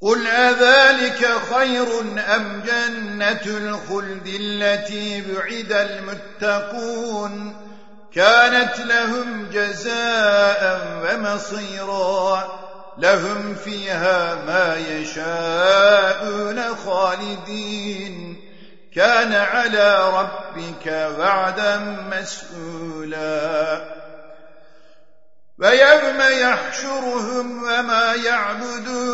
قل أذلك خير أم جنة الخلد التي بعد المتقون كانت لهم جزاء ومصيرا لهم فيها ما يشاءون خالدين كان على ربك وعدا مسؤولا ويوم يحشرهم وما يعبدون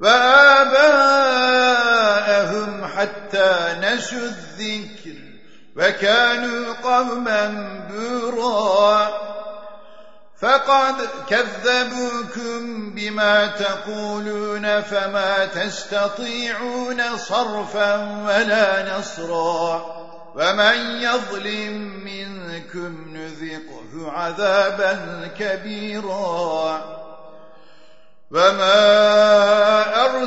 وآباءهم حتى نسوا الذكر وكانوا قوما بُرًا فقد كذبوكم بما تقولون فما تستطيعون صرفا ولا نصرا. ومن يظلم منكم نذقه عذابا كبيرا. وما